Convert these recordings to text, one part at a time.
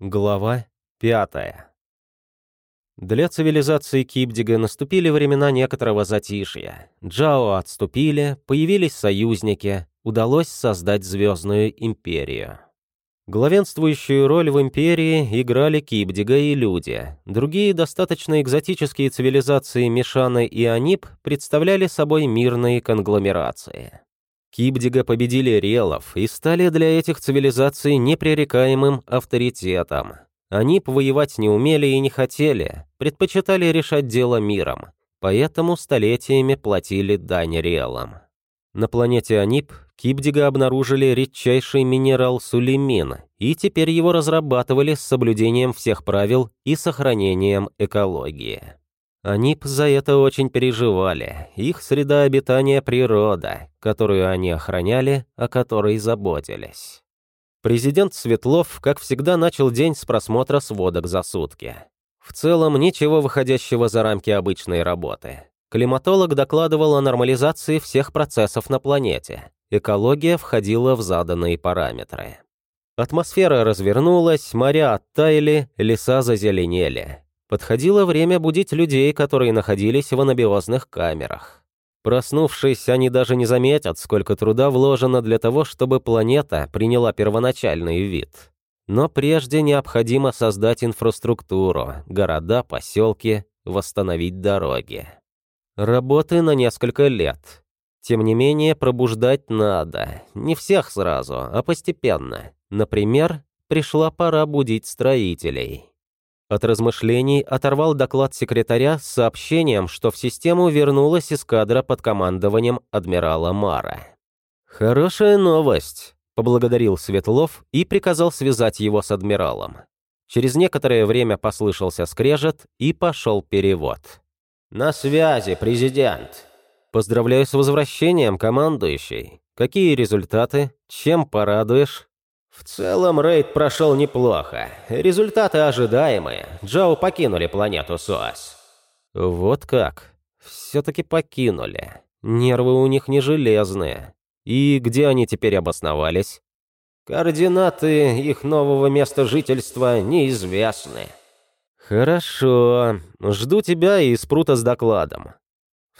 Глава пятая. Для цивилизации Кипдига наступили времена некоторого затишья. Джао отступили, появились союзники, удалось создать Звездную империю. Главенствующую роль в империи играли Кипдига и люди. Другие достаточно экзотические цивилизации Мишаны и Анип представляли собой мирные конгломерации. Кибдига победили релов и стали для этих цивилизаций непререкаемым авторитетом. Они воевать не умели и не хотели, предпочитали решать дело миром, поэтому столетиями платили дань релам. На планете Анип Кибдига обнаружили редчайший минерал сулемин, и теперь его разрабатывали с соблюдением всех правил и сохранением экологии. Они за это очень переживали. Их среда обитания — природа, которую они охраняли, о которой заботились. Президент Светлов, как всегда, начал день с просмотра сводок за сутки. В целом, ничего выходящего за рамки обычной работы. Климатолог докладывал о нормализации всех процессов на планете. Экология входила в заданные параметры. Атмосфера развернулась, моря оттаяли, леса зазеленели. Подходило время будить людей, которые находились в анабиозных камерах. Проснувшись, они даже не заметят, сколько труда вложено для того, чтобы планета приняла первоначальный вид. Но прежде необходимо создать инфраструктуру, города, поселки, восстановить дороги. Работы на несколько лет. Тем не менее, пробуждать надо. Не всех сразу, а постепенно. Например, пришла пора будить строителей. От размышлений оторвал доклад секретаря с сообщением, что в систему вернулась эскадра под командованием адмирала Мара. «Хорошая новость», — поблагодарил Светлов и приказал связать его с адмиралом. Через некоторое время послышался скрежет и пошел перевод. «На связи, президент!» «Поздравляю с возвращением, командующий. Какие результаты? Чем порадуешь?» В целом, рейд прошел неплохо. Результаты ожидаемые. Джоу покинули планету СОАС. Вот как. Все-таки покинули. Нервы у них не железные. И где они теперь обосновались? Координаты их нового места жительства неизвестны. Хорошо. Жду тебя и Спрута с докладом.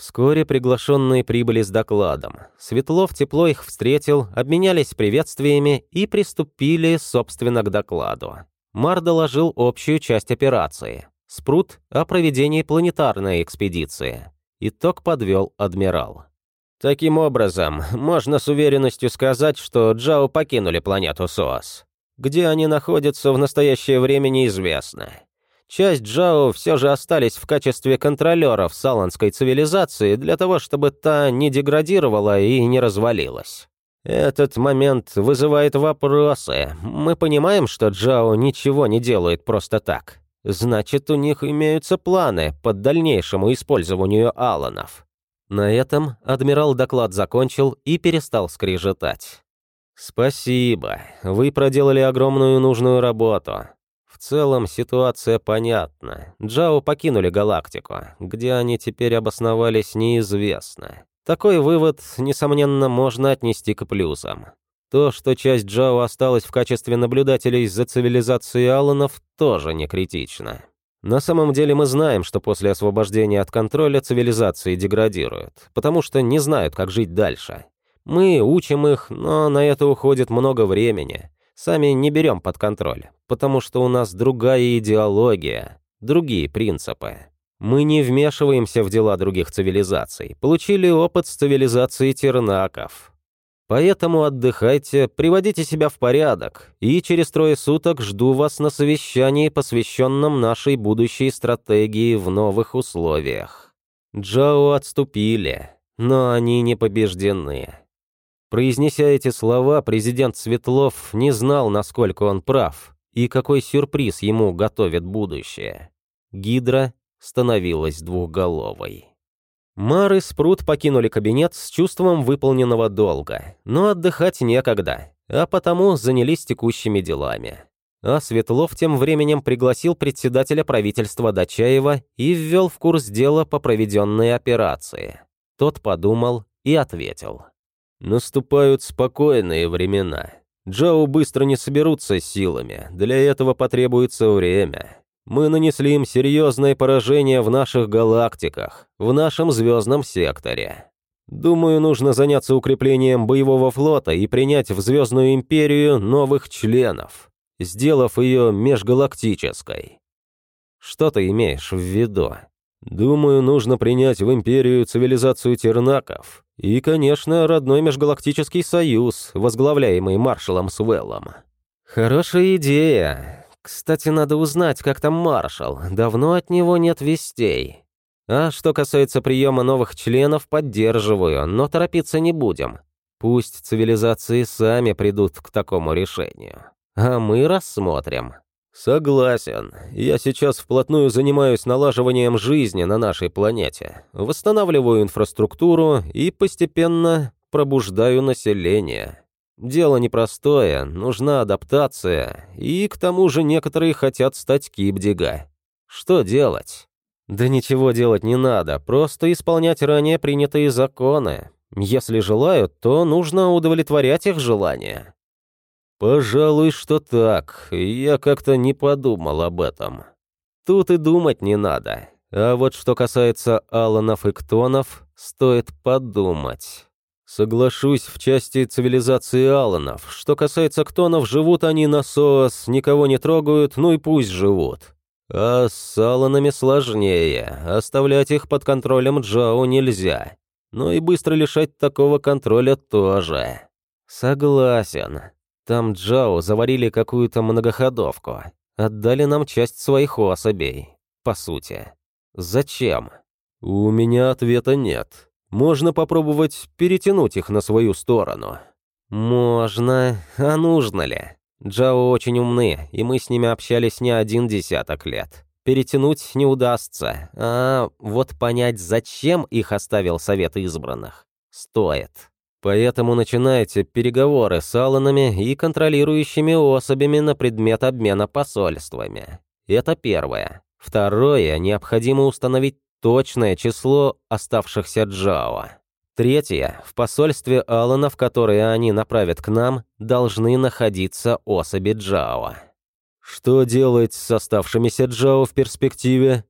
Вскоре приглашенные прибыли с докладом. Светлов тепло их встретил, обменялись приветствиями и приступили, собственно, к докладу. Мар доложил общую часть операции. Спрут — о проведении планетарной экспедиции. Итог подвел адмирал. Таким образом, можно с уверенностью сказать, что Джао покинули планету СОАС. Где они находятся в настоящее время неизвестно. Часть Джао все же остались в качестве контролеров саланской цивилизации для того, чтобы та не деградировала и не развалилась. Этот момент вызывает вопросы. Мы понимаем, что Джао ничего не делает просто так. Значит, у них имеются планы по дальнейшему использованию аланов. На этом адмирал доклад закончил и перестал скрежетать. «Спасибо. Вы проделали огромную нужную работу. В целом ситуация понятна. Джао покинули галактику. Где они теперь обосновались, неизвестно. Такой вывод, несомненно, можно отнести к плюсам. То, что часть Джао осталась в качестве наблюдателей за цивилизацией Алланов, тоже не критично. На самом деле мы знаем, что после освобождения от контроля цивилизации деградируют, потому что не знают, как жить дальше. Мы учим их, но на это уходит много времени. Сами не берем под контроль, потому что у нас другая идеология, другие принципы. Мы не вмешиваемся в дела других цивилизаций, получили опыт с цивилизацией тернаков. Поэтому отдыхайте, приводите себя в порядок, и через трое суток жду вас на совещании, посвященном нашей будущей стратегии в новых условиях. Джао отступили, но они не побеждены. Произнеся эти слова, президент Светлов не знал, насколько он прав и какой сюрприз ему готовит будущее. Гидра становилась двухголовой. Мар и Спрут покинули кабинет с чувством выполненного долга, но отдыхать некогда, а потому занялись текущими делами. А Светлов тем временем пригласил председателя правительства Дачаева и ввел в курс дела по проведенной операции. Тот подумал и ответил. Наступают спокойные времена. Джао быстро не соберутся силами, для этого потребуется время. Мы нанесли им серьезное поражение в наших галактиках, в нашем звездном секторе. Думаю, нужно заняться укреплением боевого флота и принять в Звездную империю новых членов, сделав ее межгалактической. Что ты имеешь в виду? Думаю, нужно принять в империю цивилизацию тернаков и, конечно, родной межгалактический союз, возглавляемый маршалом Свеллом. Хорошая идея. Кстати, надо узнать, как там маршал. Давно от него нет вестей. А что касается приема новых членов, поддерживаю, но торопиться не будем. Пусть цивилизации сами придут к такому решению. А мы рассмотрим. «Согласен. Я сейчас вплотную занимаюсь налаживанием жизни на нашей планете, восстанавливаю инфраструктуру и постепенно пробуждаю население. Дело непростое, нужна адаптация, и к тому же некоторые хотят стать кибдига. Что делать?» «Да ничего делать не надо, просто исполнять ранее принятые законы. Если желают, то нужно удовлетворять их желания». «Пожалуй, что так. Я как-то не подумал об этом. Тут и думать не надо. А вот что касается Аланов и Ктонов, стоит подумать. Соглашусь в части цивилизации Аланов. Что касается Ктонов, живут они на СОС, никого не трогают, ну и пусть живут. А с Аланами сложнее. Оставлять их под контролем Джао нельзя. Но и быстро лишать такого контроля тоже. Согласен. Там Джао заварили какую-то многоходовку. Отдали нам часть своих особей. По сути. Зачем? У меня ответа нет. Можно попробовать перетянуть их на свою сторону. Можно. А нужно ли? Джао очень умны, и мы с ними общались не один десяток лет. Перетянуть не удастся, а вот понять, зачем их оставил Совет Избранных, стоит. Поэтому начинайте переговоры с Алланами и контролирующими особями на предмет обмена посольствами. Это первое. Второе, необходимо установить точное число оставшихся Джао. Третье, в посольстве Алланов, которые они направят к нам, должны находиться особи Джао. Что делать с оставшимися Джао в перспективе?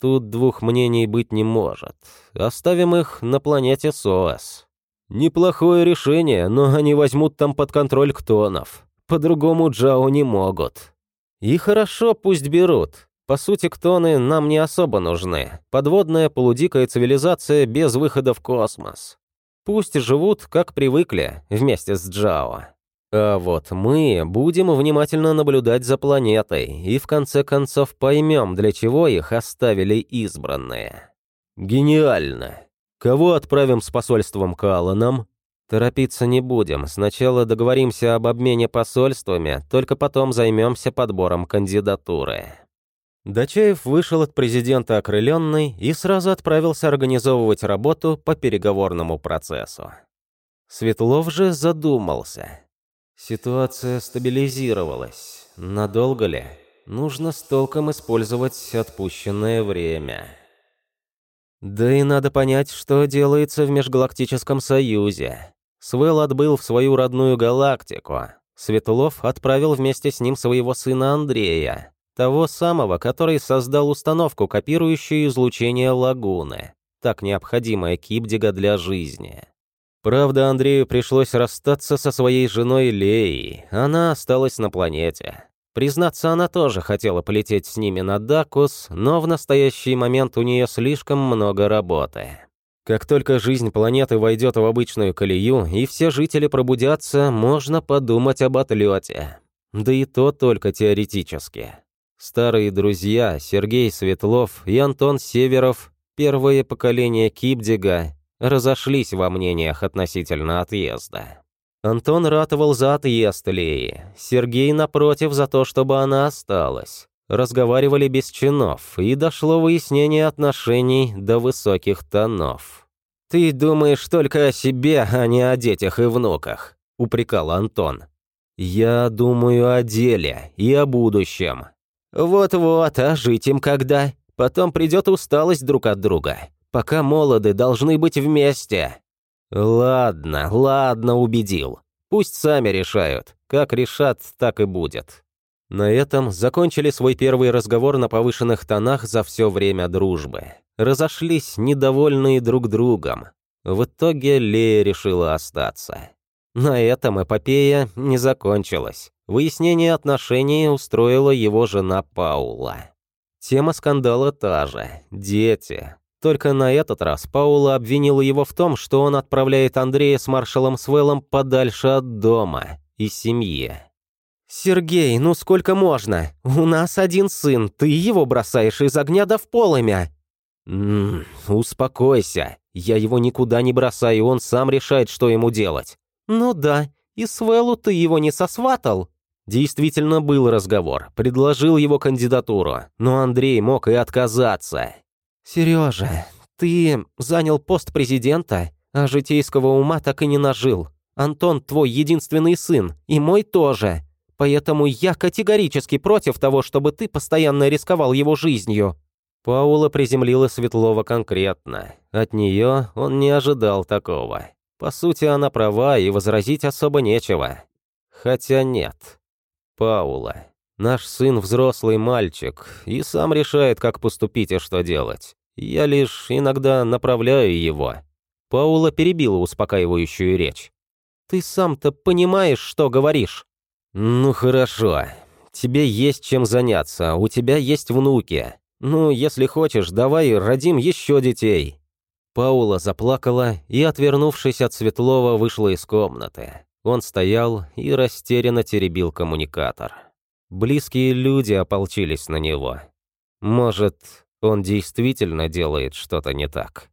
Тут двух мнений быть не может. Оставим их на планете Соас. Неплохое решение, но они возьмут там под контроль ктонов. По-другому Джао не могут. И хорошо, пусть берут. По сути, ктоны нам не особо нужны. Подводная полудикая цивилизация без выхода в космос. Пусть живут, как привыкли, вместе с Джао. А вот мы будем внимательно наблюдать за планетой и в конце концов поймем, для чего их оставили избранные. Гениально. Кого отправим с посольством к Алланам? Торопиться не будем. Сначала договоримся об обмене посольствами, только потом займемся подбором кандидатуры. Дачаев вышел от президента окрыленный и сразу отправился организовывать работу по переговорному процессу. Светлов же задумался. Ситуация стабилизировалась. Надолго ли? Нужно с толком использовать отпущенное время. Да и надо понять, что делается в Межгалактическом Союзе. Свел отбыл в свою родную галактику. Светлов отправил вместе с ним своего сына Андрея, того самого, который создал установку, копирующую излучение лагуны, так необходимое Кипдига для жизни. Правда, Андрею пришлось расстаться со своей женой Леей, она осталась на планете. Признаться, она тоже хотела полететь с ними на Дакус, но в настоящий момент у нее слишком много работы. Как только жизнь планеты войдет в обычную колею и все жители пробудятся, можно подумать об отлете. Да и то только теоретически. Старые друзья Сергей Светлов и Антон Северов, первое поколение Кипдига, разошлись во мнениях относительно отъезда. Антон ратовал за отъезд Леи, Сергей, напротив, за то, чтобы она осталась. Разговаривали без чинов, и дошло выяснение отношений до высоких тонов. «Ты думаешь только о себе, а не о детях и внуках», — упрекал Антон. «Я думаю о деле и о будущем». «Вот-вот, а жить им когда? Потом придет усталость друг от друга. Пока молоды, должны быть вместе». «Ладно, ладно, убедил. Пусть сами решают. Как решат, так и будет. На этом закончили свой первый разговор на повышенных тонах за все время дружбы. Разошлись, недовольные друг другом. В итоге Лея решила остаться. На этом эпопея не закончилась. Выяснение отношений устроила его жена Паула. Тема скандала та же – дети. Только на этот раз Паула обвинила его в том, что он отправляет Андрея с маршалом Свеллом подальше от дома и семьи. «Сергей, ну сколько можно? У нас один сын, ты его бросаешь из огня до в полымя!» «М -м, «Успокойся, я его никуда не бросаю, он сам решает, что ему делать». «Ну да, и Свеллу ты его не сосватал?» Действительно был разговор, предложил его кандидатуру, но Андрей мог и отказаться. «Сережа, ты занял пост президента, а житейского ума так и не нажил. Антон твой единственный сын, и мой тоже. Поэтому я категорически против того, чтобы ты постоянно рисковал его жизнью». Паула приземлила Светлова конкретно. От нее он не ожидал такого. По сути, она права, и возразить особо нечего. Хотя нет. Паула. Наш сын взрослый мальчик и сам решает, как поступить и что делать. Я лишь иногда направляю его». Паула перебила успокаивающую речь. «Ты сам-то понимаешь, что говоришь?» «Ну хорошо. Тебе есть чем заняться, у тебя есть внуки. Ну, если хочешь, давай родим еще детей». Паула заплакала и, отвернувшись от Светлова, вышла из комнаты. Он стоял и растерянно теребил коммуникатор. Близкие люди ополчились на него. Может, он действительно делает что-то не так.